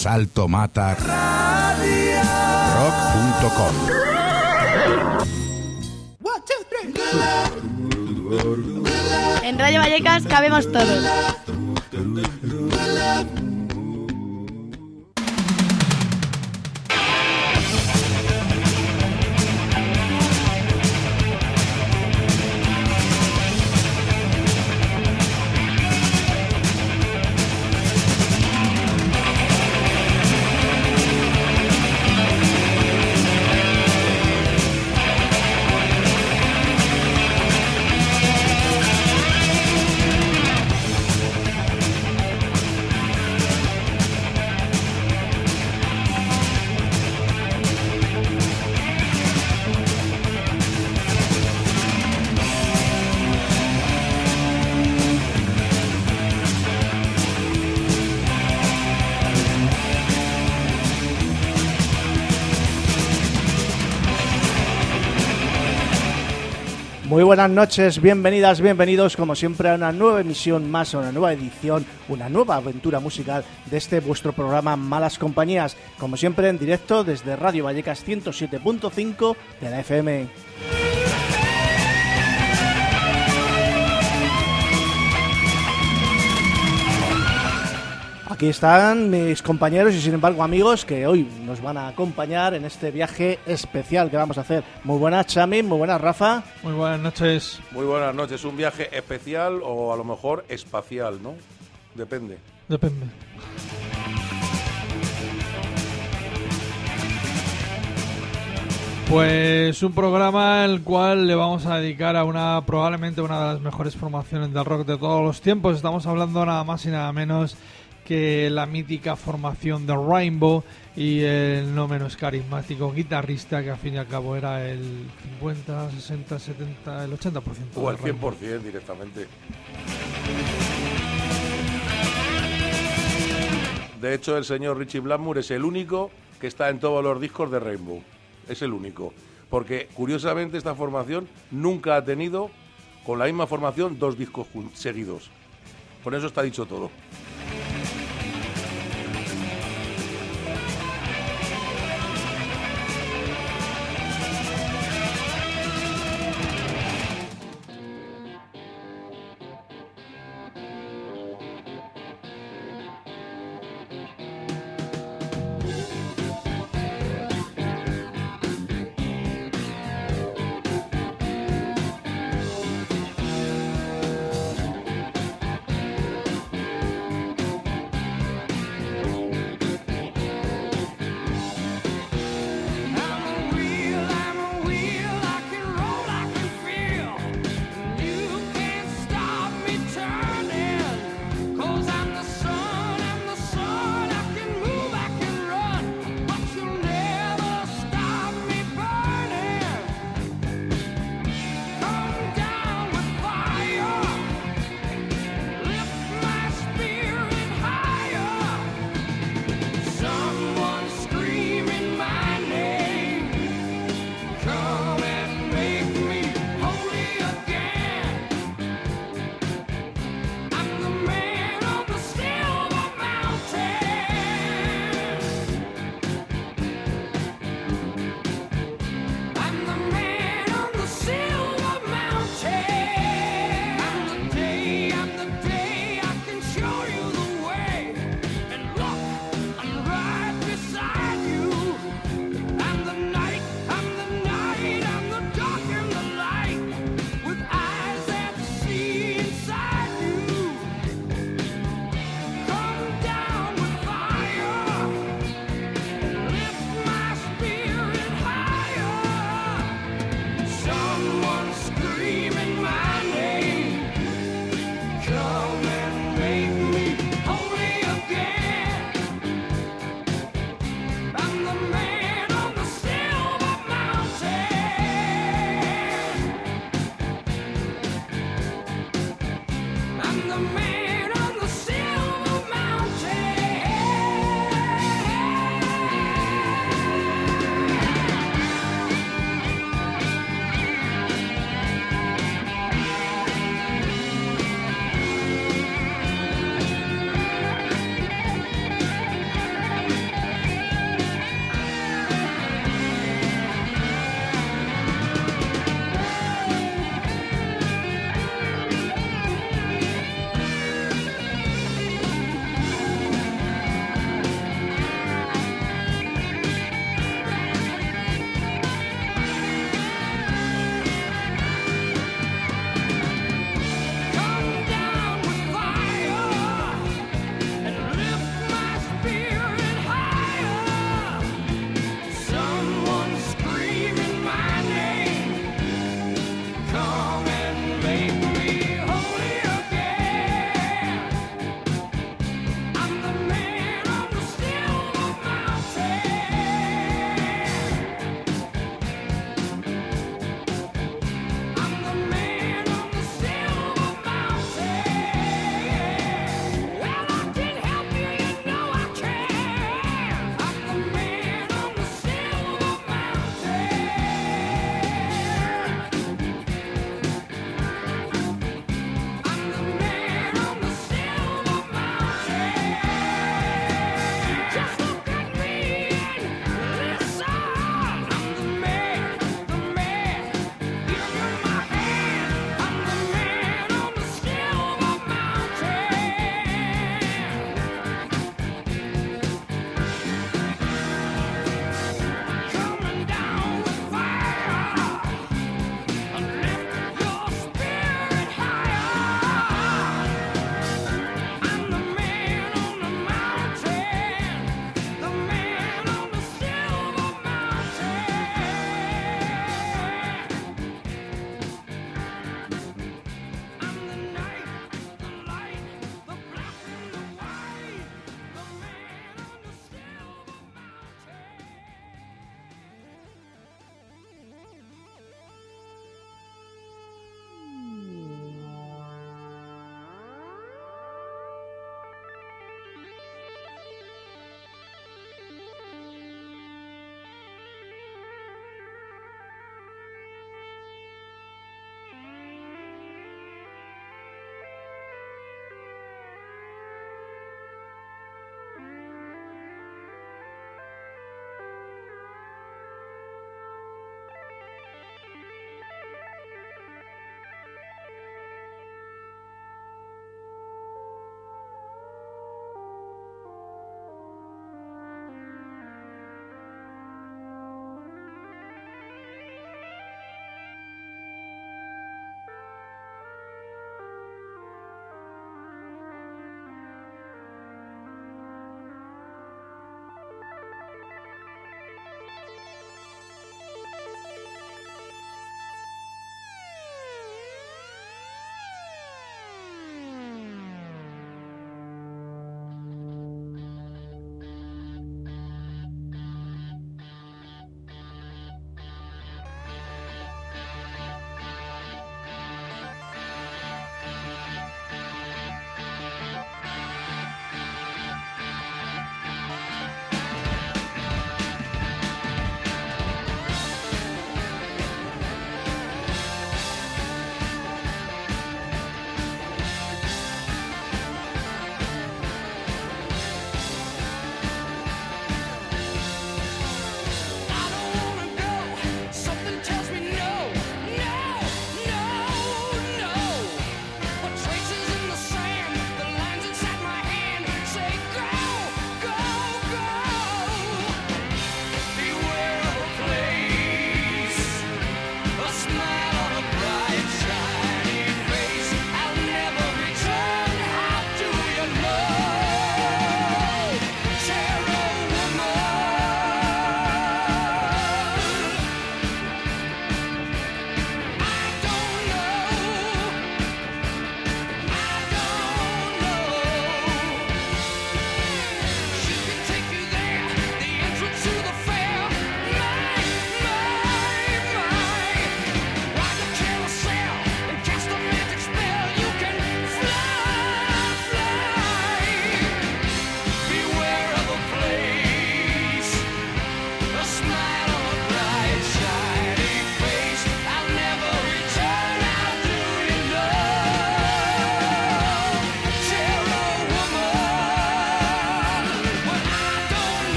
Saltomata rock.com. En Radio Vallecas cabemos todos. Buenas noches, bienvenidas, bienvenidos como siempre a una nueva emisión más, a una nueva edición, una nueva aventura musical de este vuestro programa Malas Compañías, como siempre en directo desde Radio Vallecas 107.5 de la FM. Aquí están mis compañeros y sin embargo amigos que hoy nos van a acompañar en este viaje especial que vamos a hacer. Muy buenas Chami, muy buenas Rafa. Muy buenas noches. Muy buenas noches. Un viaje especial o a lo mejor espacial, ¿no? Depende. Depende. Pues un programa el cual le vamos a dedicar a una probablemente una de las mejores formaciones del rock de todos los tiempos. Estamos hablando nada más y nada menos que la mítica formación de Rainbow y el no menos carismático guitarrista que al fin y al cabo era el 50, 60, 70, el 80%. O el de Rainbow. 100% directamente. De hecho, el señor Richie Blackmore es el único que está en todos los discos de Rainbow. Es el único. Porque, curiosamente, esta formación nunca ha tenido, con la misma formación, dos discos seguidos. Por eso está dicho todo.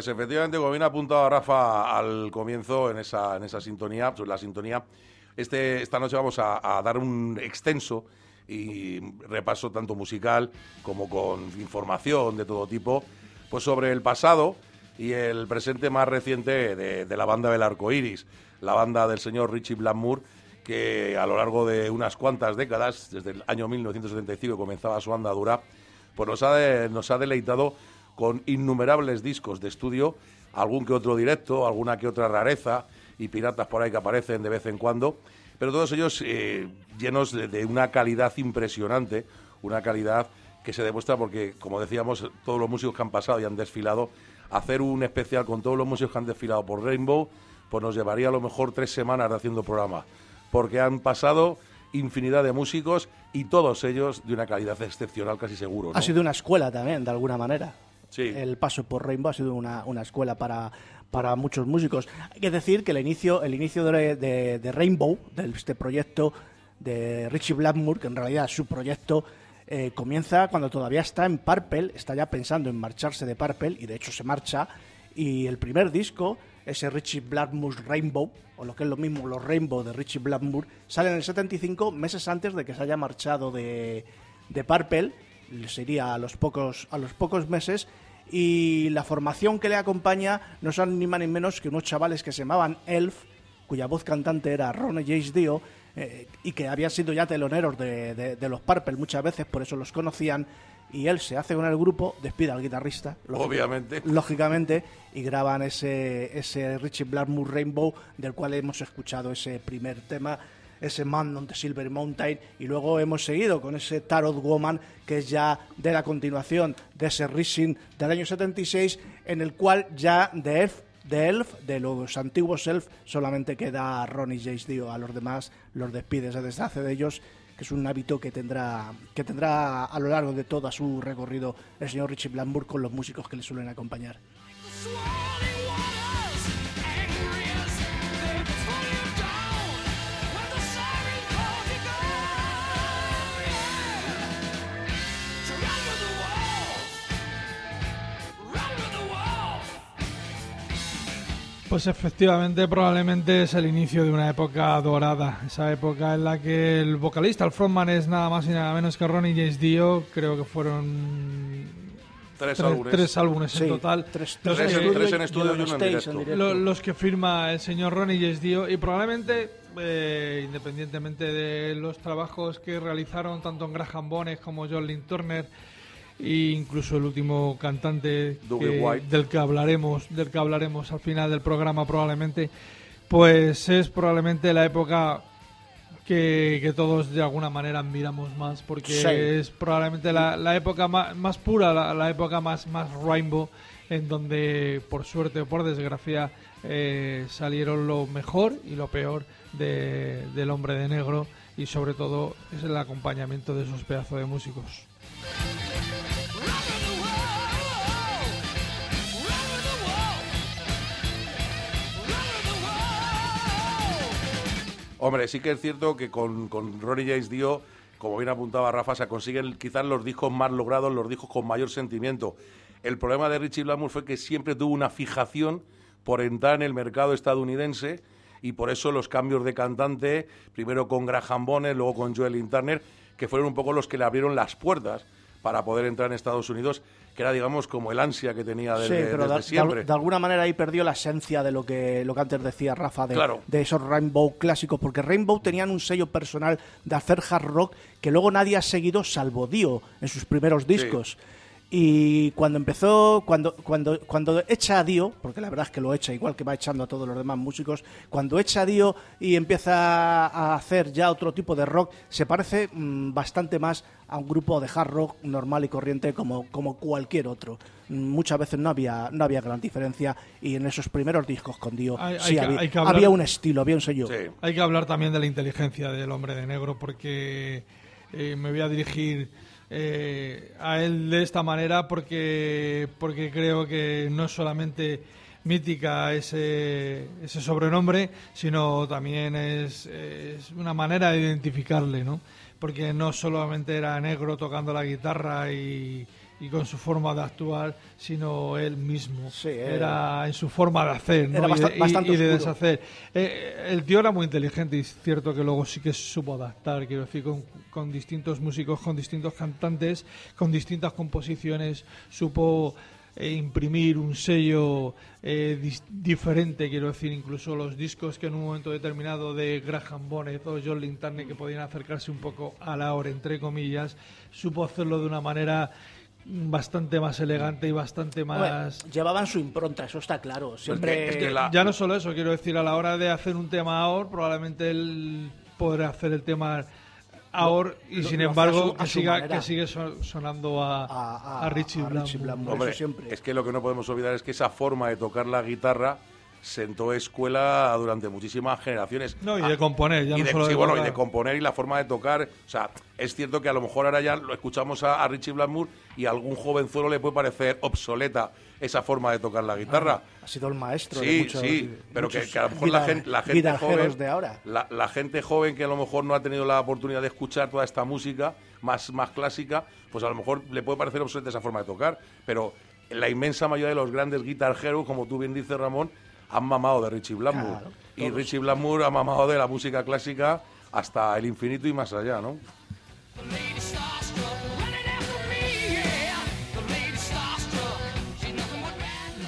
Pues efectivamente, como bien ha apuntado Rafa al comienzo en esa, en esa sintonía, pues la sintonía, este, esta noche vamos a, dar un extenso y repaso tanto musical como con información de todo tipo, pues sobre el pasado y el presente más reciente de, de la banda del arco iris, la banda del señor Richie Blackmore, que a lo largo de unas cuantas décadas, desde el año 1975 comenzaba su andadura, pues nos ha, de- nos ha deleitado con innumerables discos de estudio, algún que otro directo, alguna que otra rareza y piratas por ahí que aparecen de vez en cuando, pero todos ellos eh, llenos de, de una calidad impresionante, una calidad que se demuestra porque, como decíamos, todos los músicos que han pasado y han desfilado, hacer un especial con todos los músicos que han desfilado por Rainbow, pues nos llevaría a lo mejor tres semanas de haciendo programa, porque han pasado infinidad de músicos y todos ellos de una calidad excepcional, casi seguro. ¿no? Ha sido una escuela también, de alguna manera. Sí. El paso por Rainbow ha sido una, una escuela para, para muchos músicos. Hay que decir que el inicio, el inicio de, de- de Rainbow, de este proyecto de Richie Blackmore, que en realidad es su proyecto, eh, comienza cuando todavía está en Purple, está ya pensando en marcharse de Purple, y de hecho se marcha. Y el primer disco, ese Richie Blackmore Rainbow, o lo que es lo mismo, los Rainbow de Richie Blackmore, sale en el 75, meses antes de que se haya marchado de, de Purple, sería a los pocos, a los pocos meses, y la formación que le acompaña no son ni más ni menos que unos chavales que se llamaban Elf, cuya voz cantante era Ronnie James Dio, eh, y que habían sido ya teloneros de, de- de los Purple muchas veces, por eso los conocían, y él se hace con el grupo, despide al guitarrista, lógic- Obviamente. lógicamente, y graban ese, ese Richie Blackmore Rainbow, del cual hemos escuchado ese primer tema, ese Man on the Silver Mountain, y luego hemos seguido con ese Tarot Woman, que es ya de la continuación de ese Rising del año 76, en el cual ya de Elf, de Elf, de los antiguos Elf, solamente queda Ronnie James Dio, a los demás los despide, se deshace de ellos que es un hábito que tendrá que tendrá a lo largo de todo su recorrido el señor Richie Blackmore con los músicos que le suelen acompañar. Pues efectivamente, probablemente es el inicio de una época dorada. Esa época en la que el vocalista, el frontman, es nada más y nada menos que Ronnie James Dio. Creo que fueron Tres tres, álbumes. tres álbumes Sí, en total. tres- Los tres que- en- tres en estudio y uno en directo. lo- los que firma el señor Ronnie James Dio y probablemente eh, independientemente de los trabajos que realizaron tanto en Graham Bones como John Lynn Turner e incluso el último cantante que- del que hablaremos del que hablaremos al final del programa probablemente pues es probablemente la época que, que todos de alguna manera admiramos más porque Sí. es probablemente la, la época más, más pura, la, la época más, más rainbow, en donde por suerte o por desgracia eh, salieron lo mejor y lo peor de- del hombre de negro y sobre todo es el acompañamiento de esos pedazos de músicos. Hombre, sí que es cierto que con, con Ronnie James Dio, como bien apuntaba Rafa, se consiguen quizás los discos más logrados, los discos con mayor sentimiento. El problema de Richie Blackmore fue que siempre tuvo una fijación por entrar en el mercado estadounidense y por eso los cambios de cantante, primero con Graham Bonnet, luego con Joel Turner, que fueron un poco los que le abrieron las puertas para poder entrar en Estados Unidos, que era, digamos, como el ansia que tenía Sí, desde, pero desde de, siempre. de- de alguna manera ahí perdió la esencia de lo que, lo que antes decía Rafa, de, Claro. de esos Rainbow clásicos, porque Rainbow tenían un sello personal de hacer hard rock que luego nadie ha seguido salvo Dio en sus primeros discos. Y cuando empezó, cuando, cuando, cuando echa a Dio, porque la verdad es que lo echa igual que va echando a todos los demás músicos, cuando echa a Dio y empieza a hacer ya otro tipo de rock, se parece mm, bastante más a un grupo de hard rock normal y corriente como, como cualquier otro. Mm, Muchas veces no había, no había gran diferencia y en esos primeros discos con Dio Hay- hay sí que- había, hay que hablar- había un estilo, había un sello. Sí. Hay que hablar también de la inteligencia del hombre de negro porque eh, me voy a dirigir eh, a él de esta manera porque, porque creo que no es solamente mítica ese, ese sobrenombre, sino también es, es una manera de identificarle, ¿no? Porque no solamente era negro tocando la guitarra y, y con su forma de actuar, sino él mismo. Sí, era en su forma de hacer ¿no? Era y, de, y- y de deshacer. Eh, el tío era muy inteligente y es cierto que luego sí que supo adaptar, quiero decir, con, con distintos músicos, con distintos cantantes, con distintas composiciones, supo eh, imprimir un sello eh, diferente, quiero decir, incluso los discos que en un momento determinado de Graham Bonnet o John Lintarne que podían acercarse un poco a la hora, entre comillas, supo hacerlo de una manera bastante más elegante y bastante Hombre, más... llevaban su impronta, eso está claro. Siempre. es que la- Ya no solo eso, quiero decir, a la hora de hacer un tema AOR, probablemente él podrá hacer el tema AOR y lo- sin lo embargo su- que, siga, que sigue so- sonando a, A- a, a- Richie a Richie. Hombre, siempre. es que lo que no podemos olvidar es que esa forma de tocar la guitarra sentó escuela durante muchísimas generaciones. No, y Ah, de componer, ya y no de, solo sí, de bueno, y de componer y la forma de tocar. O sea, es cierto que a lo mejor ahora ya lo escuchamos a, a Richie Blackmore y a algún jovenzuelo le puede parecer obsoleta esa forma de tocar la guitarra. Ha sido el maestro de Sí, muchos. sí, pero que, a lo mejor la gente, la gente joven, de ahora. La, la gente joven que a lo mejor no ha tenido la oportunidad de escuchar toda esta música más, más clásica, pues a lo mejor le puede parecer obsoleta esa forma de tocar, pero la inmensa mayoría de los grandes guitarjeros, como tú bien dices, Ramón, han mamado de Richie Blackmore. Claro, y todos. Richie Blackmore ha mamado de la música clásica hasta el infinito y más allá, ¿no?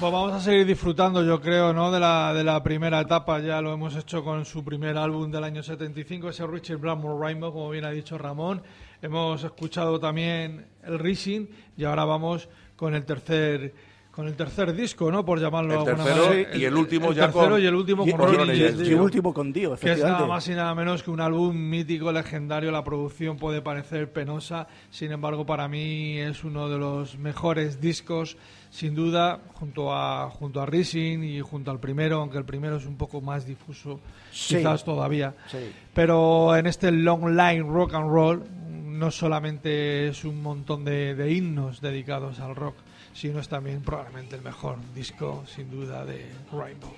Pues vamos a seguir disfrutando, yo creo, ¿no? de, la, de la primera etapa. Ya lo hemos hecho con su primer álbum del año 75, ese Richard Blackmore Rainbow, como bien ha dicho Ramón. Hemos escuchado también el Rising y ahora vamos con el tercer con el tercer disco, ¿no? Por llamarlo El alguna tercero manera. y el último el ya tercero con- y el último Y, con Ronnie y- y el último con Dio, que es nada más y nada menos que un álbum mítico, legendario. La producción puede parecer penosa, sin embargo, para mí es uno de los mejores discos, sin duda, junto a junto a Rising y junto al primero, aunque el primero es un poco más difuso, Sí. quizás todavía. Sí. Pero en este long line rock and roll no solamente es un montón de, de himnos dedicados al rock, sino es también probablemente el mejor disco, sin duda, de Rainbow.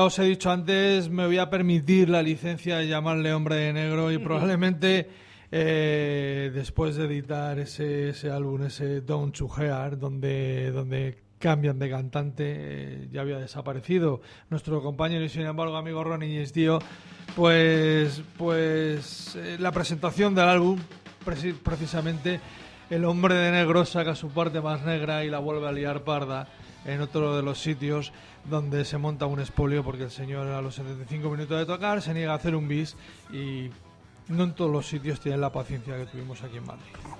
Ya os he dicho antes, me voy a permitir la licencia de llamarle hombre de negro y probablemente eh, después de editar ese, ese álbum, ese Don't to Hear, donde, donde cambian de cantante, eh, ya había desaparecido nuestro compañero y sin embargo amigo Ronnie Tío, pues, pues eh, la presentación del álbum, preci- precisamente el hombre de negro saca su parte más negra y la vuelve a liar parda en otro de los sitios donde se monta un espolio porque el señor a los 75 minutos de tocar se niega a hacer un bis y no en todos los sitios tienen la paciencia que tuvimos aquí en Madrid.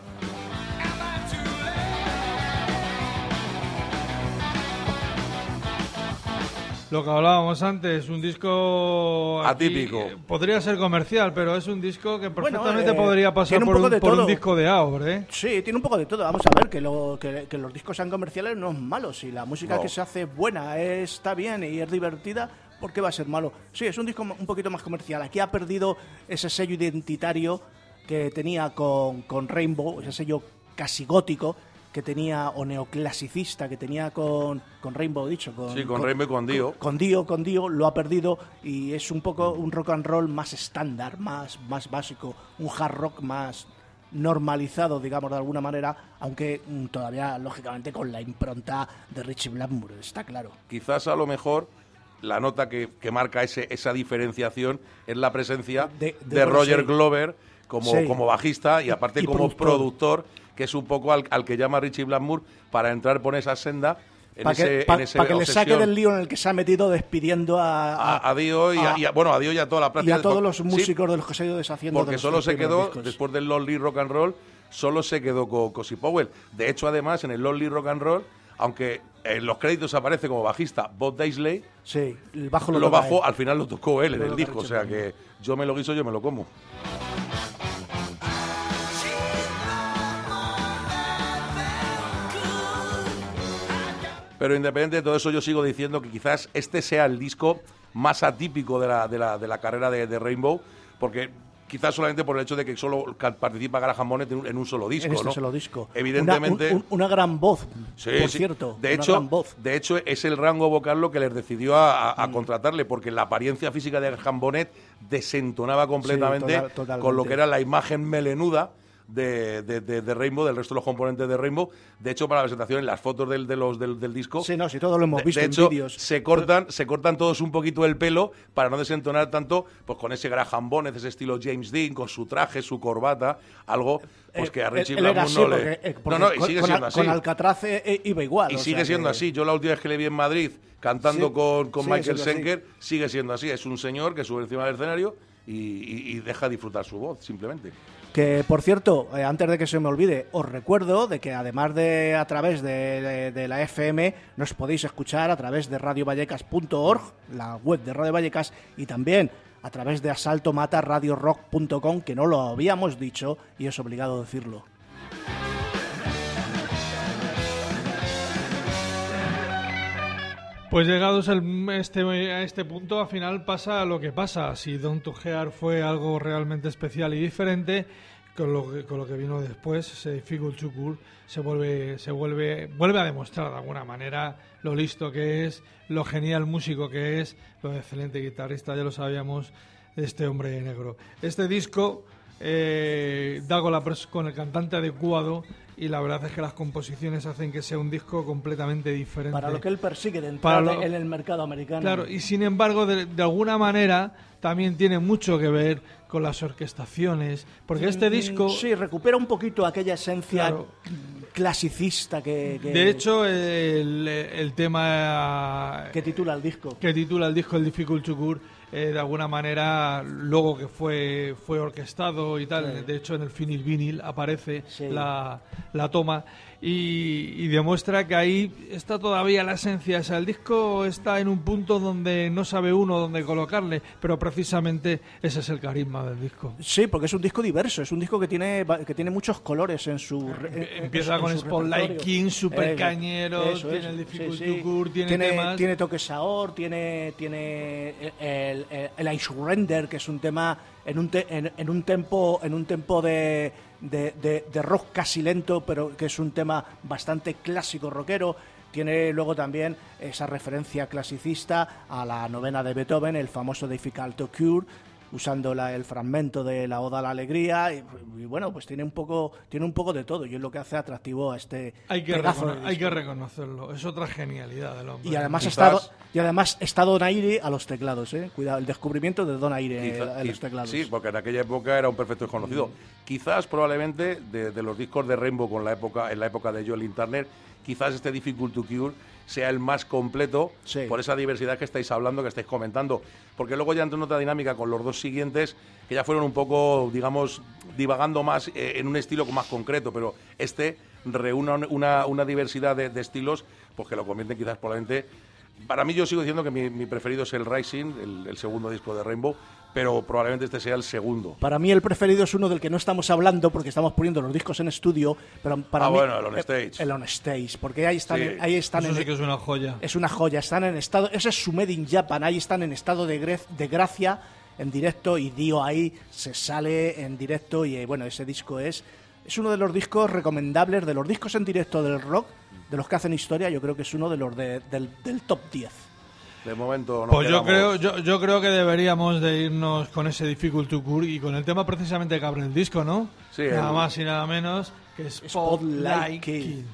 Lo que hablábamos antes, un disco aquí, Atípico. podría ser comercial, pero es un disco que perfectamente eh, podría pasar un por, un, por un disco de Aur, ¿eh? Sí, tiene un poco de todo. Vamos a ver que, lo, que, que los discos sean comerciales no es malo. Si la música No. que se hace buena, está bien y es divertida, ¿por qué va a ser malo? Sí, es un disco un poquito más comercial. Aquí ha perdido ese sello identitario que tenía con, con Rainbow, ese sello casi gótico que tenía, o neoclasicista que tenía con, con Rainbow, dicho. Con, Sí, con Rainbow y con Dio. Con Dio, con Dio, lo ha perdido y es un poco un rock and roll más estándar, más, más básico, un hard rock más normalizado, digamos, de alguna manera, aunque mm, todavía, lógicamente, con la impronta de Richie Blackmore, está claro. Quizás a lo mejor la nota que, que marca ese, esa diferenciación es la presencia De- de, de- Roger sí. Glover como, Sí. como bajista y aparte Y como productor. productor. Que es un poco al, al que llama Richie Blackmore para entrar por esa senda en Para ese, que, pa- pa' que le saque del lío en el que se ha metido despidiendo a, a, a Dio y a, y bueno a Dio y a toda la y práctica a todos los sí, músicos de los que se ha ido deshaciendo. de porque solo se quedó discos. después del Lonely Rock and Roll solo se quedó con Cosi Powell de hecho además en el Lonely Rock and Roll aunque en los créditos aparece como bajista Bob Daisley Sí, el bajo lo, lo, él. al final lo tocó él en el disco o sea que yo me lo guiso yo me lo como Pero independiente de todo eso, yo sigo diciendo que quizás este sea el disco más atípico de la, de la, de la carrera de, de Rainbow, porque quizás solamente por el hecho de que solo participa Graham Bonnet en un, solo disco. en este ¿no? solo disco. Evidentemente. Una, un- un- una gran voz, Sí, por sí. cierto. De hecho, gran voz. de hecho, es el rango vocal lo que les decidió a, Mm. a- contratarle, porque la apariencia física de Graham Bonnet desentonaba completamente total- con lo que era la imagen melenuda de, de- de- de Rainbow, del resto de los componentes de Rainbow. De hecho, para la presentación, en las fotos del, de los, del, del disco, Sí, no, sí, todo lo hemos visto de en hecho, vídeos. se cortan, se cortan todos un poquito el pelo para no desentonar tanto pues con ese Graham Bonnet, ese estilo James Dean, con su traje, su corbata, algo pues Eh, que a él- Richie él Blackmore así, no le... porque, eh, no, no, y con- sigue con, siendo así. Con Alcatraz eh, eh, iba igual. Y sigue sea siendo que- así. Yo la última vez que le vi en Madrid cantando Sí, con, Michael así. Schenker, sigue siendo así. Es un señor que sube encima del escenario y, y- y deja disfrutar su voz, simplemente. Que, por cierto, eh, antes de que se me olvide, os recuerdo de que además de a través de, la FM, nos podéis escuchar a través de radiovallecas.org, la web de Radio Vallecas, y también a través de asaltomataradiorock.com, que no lo habíamos dicho y es obligado decirlo. Pues llegados este, a este punto, al final pasa lo que pasa. Si Don Tujear fue algo realmente especial y diferente, con lo que, con lo que vino después, Difficult to Cool, se vuelve, se vuelve, vuelve a demostrar de alguna manera lo listo que es, lo genial músico que es, lo excelente guitarrista, ya lo sabíamos, este hombre negro. Este disco eh, da con, la pers- con el cantante adecuado y la verdad es que las composiciones hacen que sea un disco completamente diferente. Para lo que él persigue de entrar lo- en el mercado americano. Claro, y sin embargo, de, de alguna manera, también tiene mucho que ver con las orquestaciones, porque este Mm, disco, Sí, recupera un poquito aquella esencia Claro. clasicista que, que- de hecho, el, el tema que titula el disco. que titula el disco El Difficult to Cure, eh, de alguna manera, luego que fue, fue orquestado y tal, Sí. de hecho en el vinil vinil aparece Sí. la, la toma y, y demuestra que ahí está todavía la esencia, o sea, el disco está en un punto donde no sabe uno dónde colocarle, pero precisamente ese es el carisma del disco. Sí, porque es un disco diverso, es un disco que tiene que tiene muchos colores en su re- en- Empieza con su Spotlight. King, Super Eso, Cañeros, eso, tiene eso. el Difficult Sí, to sí. Cure, tiene, tiene temas... tiene toques Saor, tiene tiene el, el, el I Surrender, que es un tema en un te- en, en un tempo en un tempo de, de, de- rock casi lento, pero que es un tema bastante clásico rockero. Tiene luego también esa referencia clasicista a la novena de Beethoven, el famoso Difficult to Cure, usando la- el fragmento de la Oda a la Alegría y, y bueno, pues tiene un poco tiene un poco de todo y es lo que hace atractivo a este Hay que, recono- de hay que reconocerlo. Es otra genialidad del hombre. y además Quizás- está y además está Donaire a los teclados, eh. Cuidado, el descubrimiento de Donaire Quizá- en los qui- teclados. Sí, porque en aquella época era un perfecto desconocido. Mm. Quizás probablemente de, de los discos de Rainbow con la época, en la época de Joel Internet, quizás este Difficult to Cure sea el más completo Sí. por esa diversidad que estáis hablando, que estáis comentando. Porque luego ya entró en otra dinámica con los dos siguientes, que ya fueron un poco, digamos, divagando más eh, en un estilo más concreto, pero este reúne una, una diversidad de, de estilos, pues que lo convierten quizás probablemente para mí yo sigo diciendo que mi, mi preferido es el Rising, el, el segundo disco de Rainbow, pero probablemente este sea el segundo. Para mí el preferido es uno del que no estamos hablando porque estamos poniendo los discos en estudio, pero para Ah, mí bueno, el On Stage. el on stage, porque ahí están, Sí. en- ahí están Eso en- sí que es una joya. es una joya, están en estado, ese es su made in Japan, ahí están en estado de, gre- de gracia en directo y Dio ahí se sale en directo y eh, bueno, ese disco es es uno de los discos recomendables de los discos en directo del rock, de los que hacen historia, yo creo que es uno de los de- del, del top 10. De momento no Pues yo creo, yo, yo creo que deberíamos de irnos con ese Difficult to Cure y con el tema precisamente que abre el disco, ¿no? Sí, Nada el- más y nada menos que Spotlight Spotlight. Kill.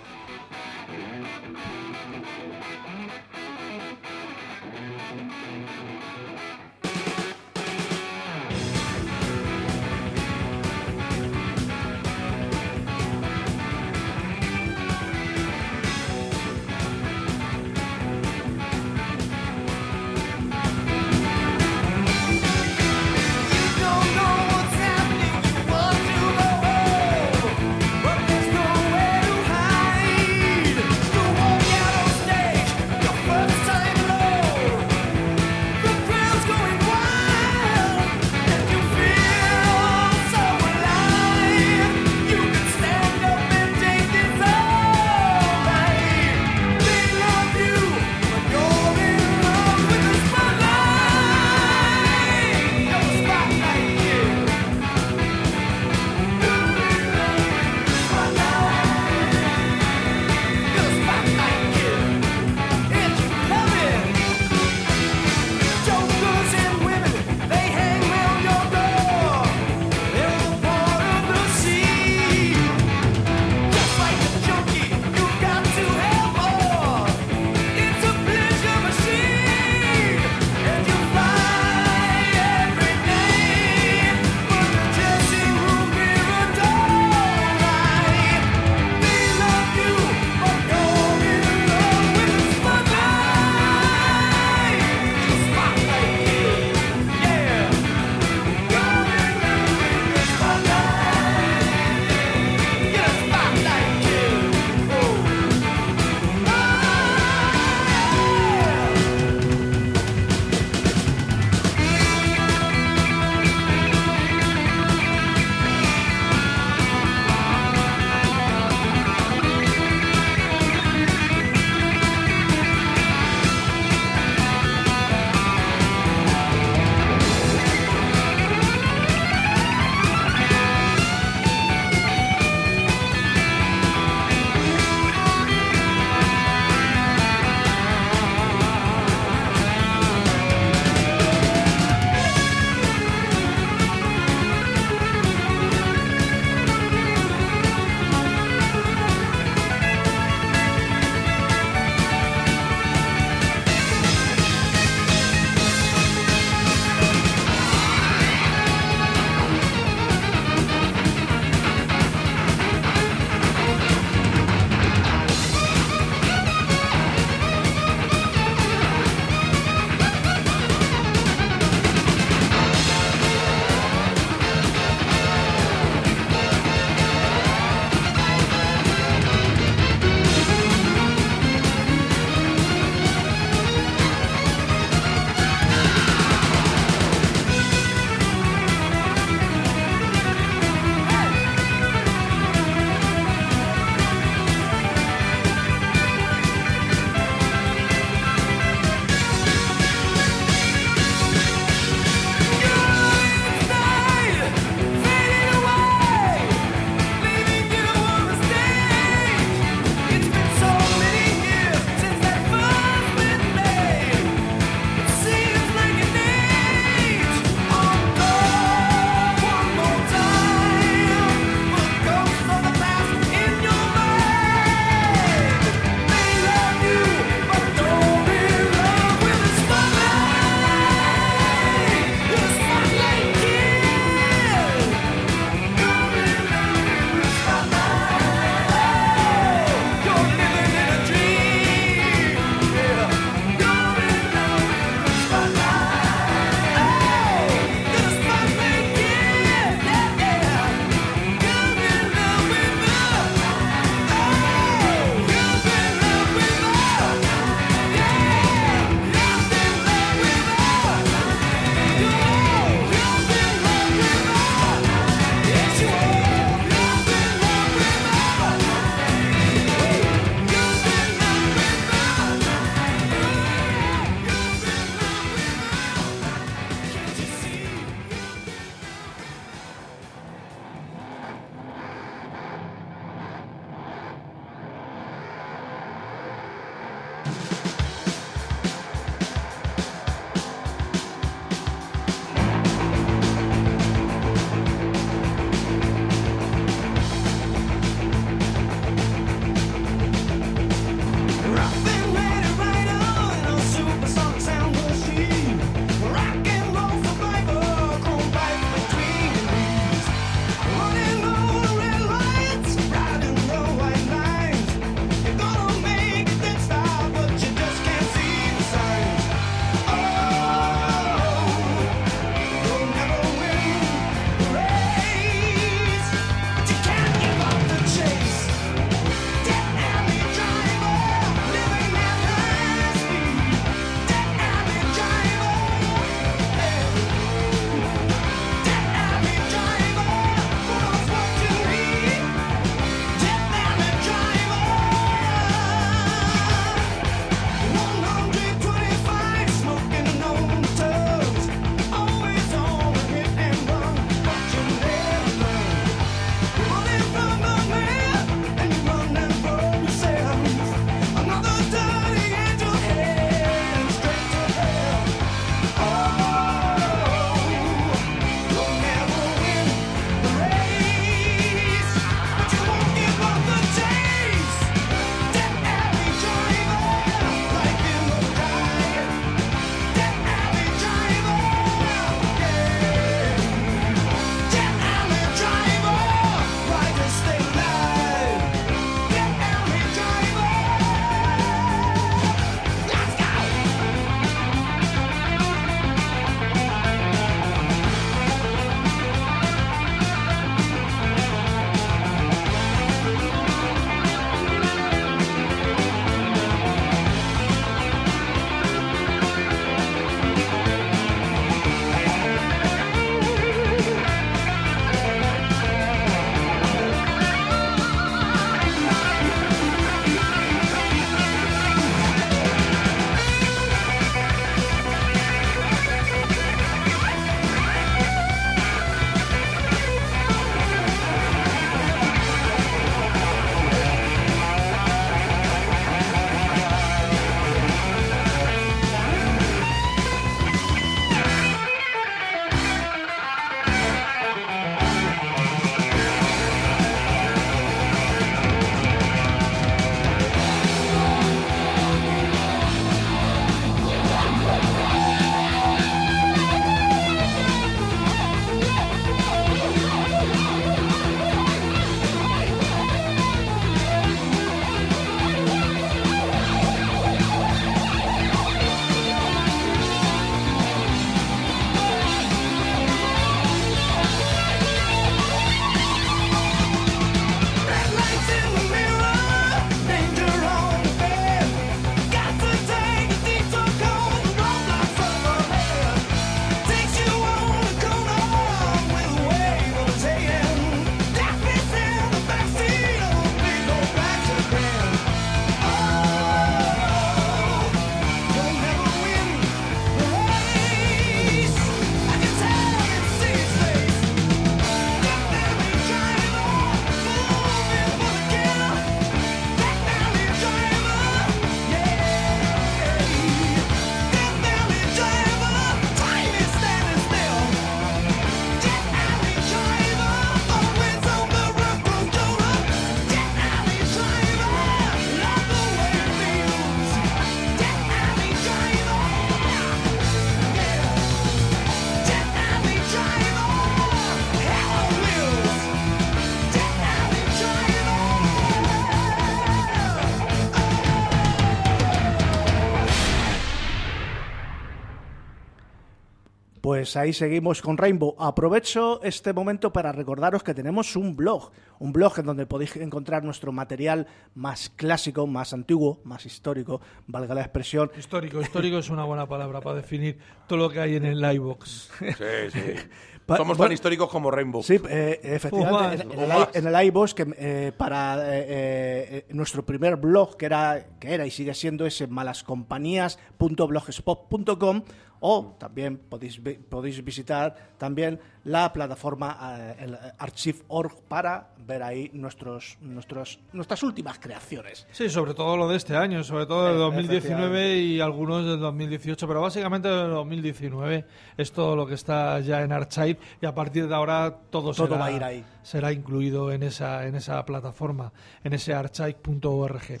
Pues ahí seguimos con Rainbow. Aprovecho este momento para recordaros que tenemos un blog, un blog en donde podéis encontrar nuestro material más clásico, más antiguo, más histórico, valga la expresión. Histórico, histórico es una buena palabra para definir todo lo que hay en el iBox. Sí, sí. Pa- Somos bueno, tan históricos como Rainbow. Sí, eh, efectivamente, en, el, en el que eh, para eh, eh, nuestro primer blog, que era, que era y sigue siendo ese malascompañías.blogspot.com, o también podéis, podéis visitar también la plataforma eh, el archive.org para ver ahí nuestros, nuestros, nuestras últimas creaciones. Sí, sobre todo lo de este año, sobre todo del Eh, 2019 y algunos del 2018, pero básicamente del 2019 es todo lo que está ya en Archive y a partir de ahora todo, Todo será, va a ir ahí. será incluido en esa, en esa plataforma, en ese archive.org.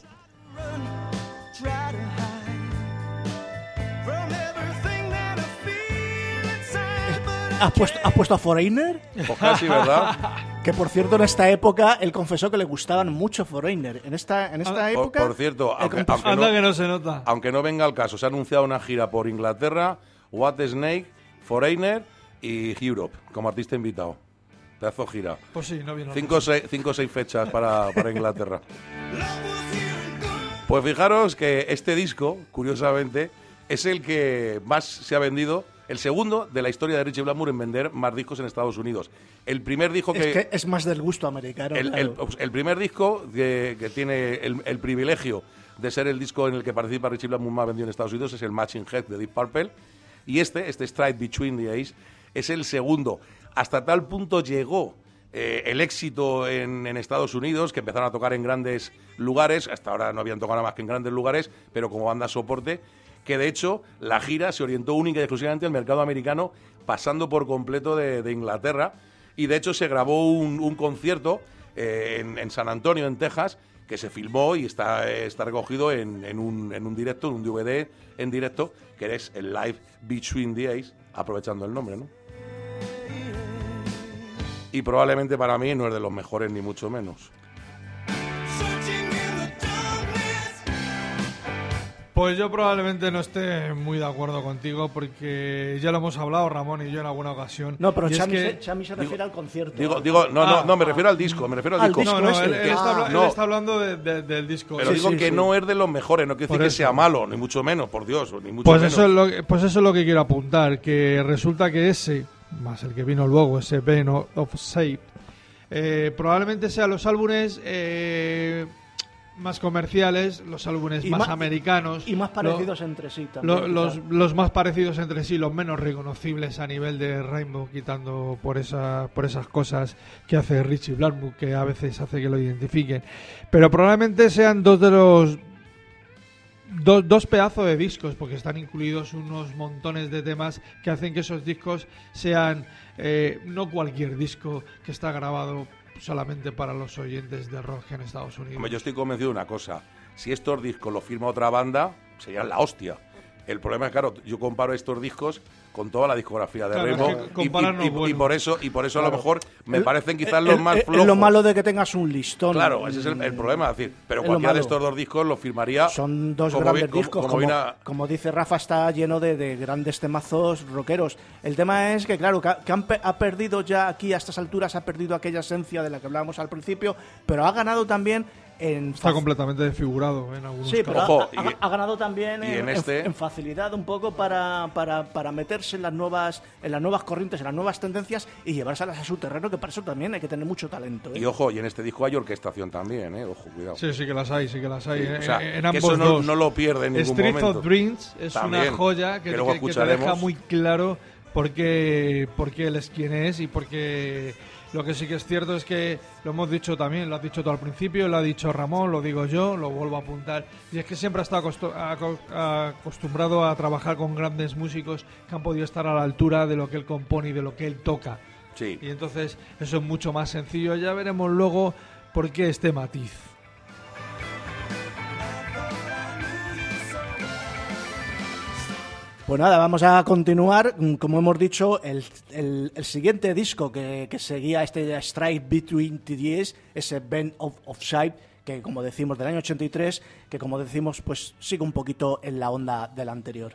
¿Has puesto, has puesto a Foreigner? Pues casi, ¿verdad? Que por cierto, en esta época él confesó que le gustaban mucho Foreigner. En esta, en esta Por- época. por cierto, aunque- Anda no- que no se nota. Aunque no venga al caso, se ha anunciado una gira por Inglaterra, What Snake, Foreigner y Europe como artista invitado. Pedazo gira. Pues sí, no viene. Cinco o seis, cinco o seis fechas para, para Inglaterra. Pues fijaros que este disco, curiosamente, es el que más se ha vendido, el segundo de la historia de Richie Blackmore en vender más discos en Estados Unidos. El primer disco Es que es más del gusto americano. el, el- claro. el primer disco que, que tiene el, el privilegio de ser el disco en el que participa Richie Blackmore más vendido en Estados Unidos es el Matching Head de Deep Purple. Y este, este Stride Between the Ace, es el segundo. Hasta tal punto llegó eh, el éxito en, en Estados Unidos, que empezaron a tocar en grandes lugares, hasta ahora no habían tocado nada más que en grandes lugares, pero como banda soporte, que de hecho la gira se orientó única y exclusivamente al mercado americano, pasando por completo de, de Inglaterra. Y de hecho se grabó un, un concierto eh, en, en San Antonio, en Texas, que se filmó y está, está recogido en, en un, en un directo, en un DVD en directo, que es el Live Between the Ace, aprovechando el nombre, ¿no? Y probablemente para mí no es de los mejores, ni mucho menos. Pues yo probablemente no esté muy de acuerdo contigo porque ya lo hemos hablado Ramón y yo en alguna ocasión. No, pero Y es Chami, que- se, Chami se refiere al concierto. Digo, digo no, no, Ah, no, me ah. refiero al disco, me refiero al Al disco. disco No, no, él, él Ah, está, él está hablando de- de- del disco. Pero Sí, digo sí, que sí. no es de los mejores, no quiere Por decir que sea malo, ni mucho menos, por Dios, ni mucho Pues menos. eso, es lo, que- pues eso es lo que quiero apuntar, que resulta que ese, más el que vino luego, ese Ben o- of Shape, eh, probablemente sean los álbumes eh, más comerciales, los álbumes más americanos. Y más lo- parecidos entre sí también. lo- los, los más parecidos entre sí, los menos reconocibles a nivel de Rainbow, quitando por, esa, por esas cosas que hace Richie Blackmore, que a veces hace que lo identifiquen. Pero probablemente sean dos de los dos, dos pedazos de discos, porque están incluidos unos montones de temas que hacen que esos discos sean eh, no cualquier disco que está grabado solamente para los oyentes de rock en Estados Unidos. Hombre, yo estoy convencido de una cosa. Si estos discos los firma otra banda, serían la hostia. El problema es, claro, yo comparo estos discos con toda la discografía de Claro, es Rainbow que y- comparar y, no es y- bueno. y por eso, y por eso a lo mejor me El- parecen quizás el- los más flojos. lo malo de que tengas un listón. Claro, ese es el, el problema. Es decir, pero lo cualquiera de estos dos discos los firmaría. Son dos como grandes vi- discos. como dice Rafa, está lleno de, de grandes temazos rockeros. El tema es que, claro, que, ha- que han ha perdido ya aquí a estas alturas, ha perdido aquella esencia de la que hablábamos al principio, pero ha ganado también en. Está completamente desfigurado en algunos Sí, casos. pero ha- Ojo, ha, y- ha ganado también y en, en este- en facilidad un poco para, para, para meterse en las nuevas en las nuevas corrientes, en las nuevas tendencias y llevárselas a su terreno, que para eso también hay que tener mucho talento. ¿eh? Y ojo, y en este disco hay orquestación también, ¿eh? Ojo, cuidado. Sí, sí que las hay, sí que las hay. Sí, en, o sea, en- en que ambos eso no, dos. no lo pierde en ningún Street momento. of Dreams es También, una joya que, que luego que- que te escucharemos. deja muy claro por qué, por qué él es quien es y porque lo que sí que es cierto es que lo hemos dicho también, lo has dicho tú al principio, lo ha dicho Ramón, lo digo yo, lo vuelvo a apuntar. Y es que siempre ha estado acostu- aco- acostumbrado a trabajar con grandes músicos que han podido estar a la altura de lo que él compone y de lo que él toca. Sí. Y entonces eso es mucho más sencillo. Ya veremos luego por qué este matiz. Pues nada, vamos a continuar. Mm, Como hemos dicho, el, el- siguiente disco que, que seguía este Strike Between Years, ese Band of, of Sight, que como decimos del año 83, que como decimos, pues sigue un poquito en la onda del anterior.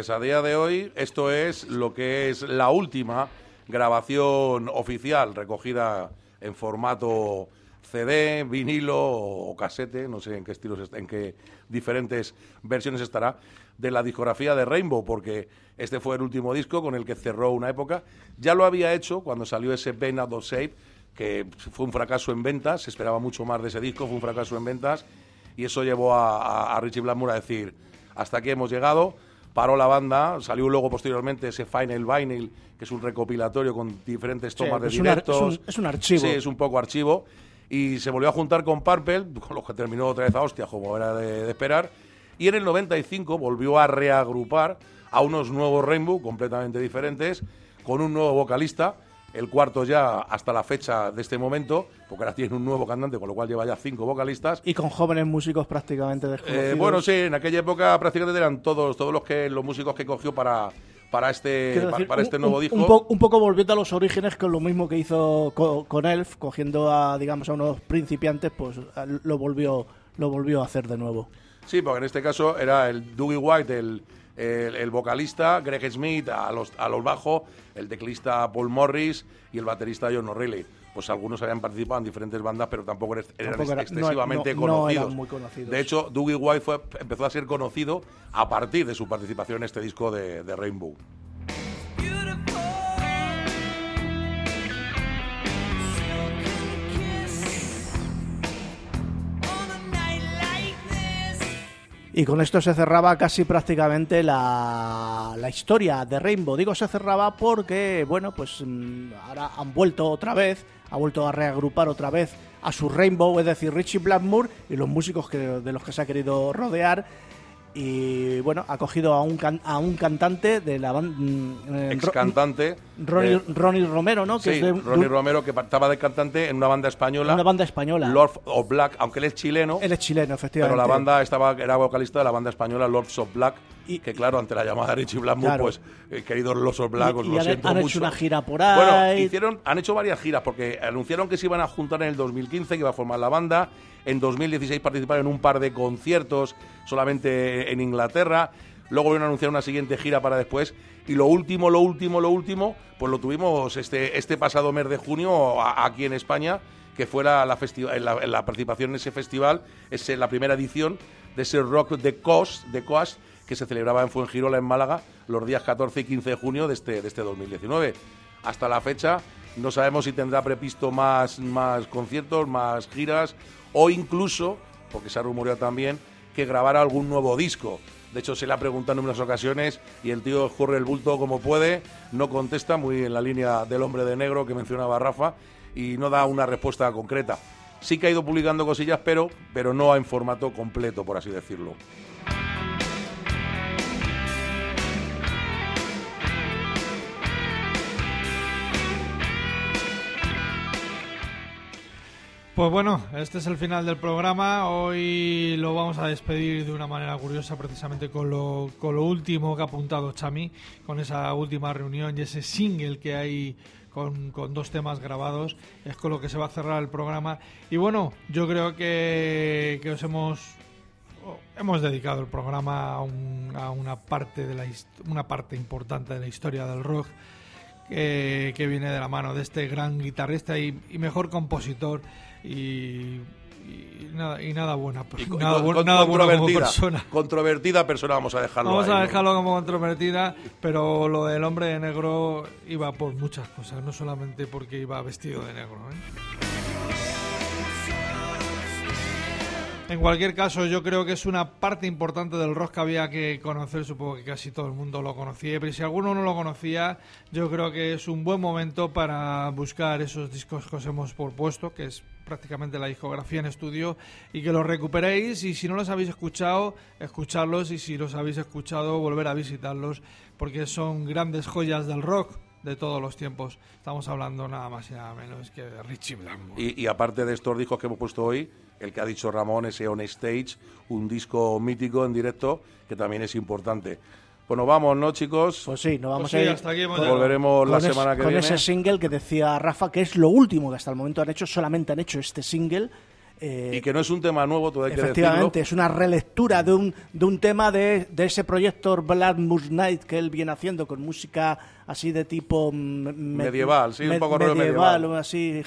Pues a día de hoy esto es lo que es la última grabación oficial recogida en formato CD, vinilo o casete, no sé en qué estilos, est- en qué diferentes versiones estará, de la discografía de Rainbow, porque este fue el último disco con el que cerró una época. Ya lo había hecho cuando salió ese Pain Out of Shape, que fue un fracaso en ventas, se esperaba mucho más de ese disco, fue un fracaso en ventas, y eso llevó a, a- a Richie Blackmore a decir, hasta aquí hemos llegado, paró la banda, salió luego posteriormente ese Final Vinyl, que es un recopilatorio con diferentes Sí, tomas de un directos. es un- es un archivo. Sí, es un poco archivo. Y se volvió a juntar con Purple, con lo que terminó otra vez a hostia, como era de, de esperar. Y en el 95 volvió a reagrupar a unos nuevos Rainbow completamente diferentes, con un nuevo vocalista, el cuarto ya hasta la fecha de este momento, porque ahora tiene un nuevo cantante, con lo cual lleva ya cinco vocalistas. Y con jóvenes músicos prácticamente desconocidos. Eh, bueno, sí, en aquella época prácticamente eran todos, todos los que los músicos que cogió para, para este, decir, para este nuevo un, disco. po- un poco volviendo a los orígenes con lo mismo que hizo co- con Elf, cogiendo a, digamos, a unos principiantes, pues lo volvió, lo volvió a hacer de nuevo. Sí, porque en este caso era el Dougie White, el, el, el vocalista, Greg Smith a los, a los bajos, el teclista Paul Morris y el baterista John O'Reilly. Pues algunos habían participado en diferentes bandas, pero tampoco eran Tampoco era- excesivamente no- no- no conocidos. eran muy conocidos. De hecho, Dougie White fue, empezó a ser conocido a partir de su participación en este disco de, de Rainbow. Y con esto se cerraba casi prácticamente la, la historia de Rainbow. Digo se cerraba porque, bueno, pues mm, ahora han vuelto otra vez, ha vuelto a reagrupar otra vez a su Rainbow, es decir, Richie Blackmore y los músicos que, de los que se ha querido rodear. Y bueno, ha cogido a un, can- a un cantante de la banda. Ex cantante. Ronnie, Ronnie Romero, ¿no? Que sí, es de, Ronnie de Romero, que estaba de cantante en una banda española. una banda española. Lord of Black, aunque él es chileno. Él es chileno, efectivamente. Pero la banda estaba, era vocalista de la banda española Lords of Black. Y- que claro, ante la llamada de Richie Blackmore, Claro. pues, eh, queridos Lords of Black, os Y- y lo han- siento han hecho mucho. una gira por Bueno, ahí. hicieron, han hecho varias giras, porque anunciaron que se iban a juntar en el 2015, que iba a formar la banda. En 2016 participaron en un par de conciertos, solamente en Inglaterra. Luego volvieron a anunciar una siguiente gira para después. Y lo último, lo último, lo último, pues lo tuvimos este, este pasado mes de junio a- aquí en España, que fue la, participación en ese festival, es la primera edición de ese Rock de Coast, de Coast que se celebraba en Fuengirola, en Málaga, los días 14 y 15 de junio de este, de este 2019. Hasta la fecha no sabemos si tendrá previsto más, más conciertos, más giras o incluso, porque se ha rumoreado también, que grabara algún nuevo disco. De hecho, se le ha preguntado en numeras ocasiones y el tío corre el bulto como puede, no contesta, muy en la línea del hombre de negro que mencionaba Rafa, y no da una respuesta concreta. Sí que ha ido publicando cosillas, pero, pero no en formato completo, por así decirlo. Pues bueno, este es el final del programa. Hoy lo vamos a despedir de una manera curiosa, precisamente con lo, con lo último que ha apuntado Chami, con esa última reunión y ese single que hay con, dos temas grabados. Es con lo que se va a cerrar el programa. Y bueno, yo creo que, os hemos hemos dedicado el programa a, un- una parte de la una parte importante de la historia del rock que, que viene de la mano de este gran guitarrista y mejor compositor y, y nada y nada buena Y nada, bu- con- nada como controvertida, persona controvertida persona, vamos a dejarlo Vamos ahí, a ¿no? dejarlo como controvertida, pero lo del hombre de negro iba por muchas cosas, no solamente porque iba vestido de negro. ¿eh? En cualquier caso, yo creo que es una parte importante del rock que había que conocer. Supongo que casi todo el mundo lo conocía, pero si alguno no lo conocía, yo creo que es un buen momento para buscar esos discos que os hemos propuesto, que es prácticamente la discografía en estudio, y que los recuperéis. Y si no los habéis escuchado, escucharlos, y si los habéis escuchado, volver a visitarlos, porque son grandes joyas del rock de todos los tiempos. Estamos hablando nada más y nada menos que de Richie Blackmore. Y, y aparte de estos discos que hemos puesto hoy, el que ha dicho Ramón, ese On Stage, un disco mítico en directo que también es importante. Bueno, vamos, ¿no, chicos? Pues sí, nos vamos Pues sí, a ir. hasta aquí con-. Volveremos la con es- semana que con viene. ese single que decía Rafa que es lo último que hasta el momento han hecho, solamente han hecho este single. Eh, Y que no es un tema nuevo, hay que Efectivamente, es una relectura de un, de un tema de, de ese proyecto Black Moon Night que él viene haciendo con música así de tipo mm, me- Medieval, sí, un poco rollo medieval, medieval. o así,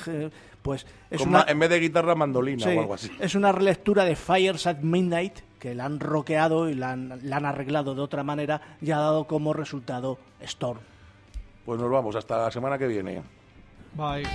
pues es Con una, en vez de guitarra, mandolina sí, o algo así. es una relectura de Fires at Midnight que la han roqueado y la han, la han arreglado de otra manera y ha dado como resultado Storm. Pues nos vamos, hasta la semana que viene. Bye.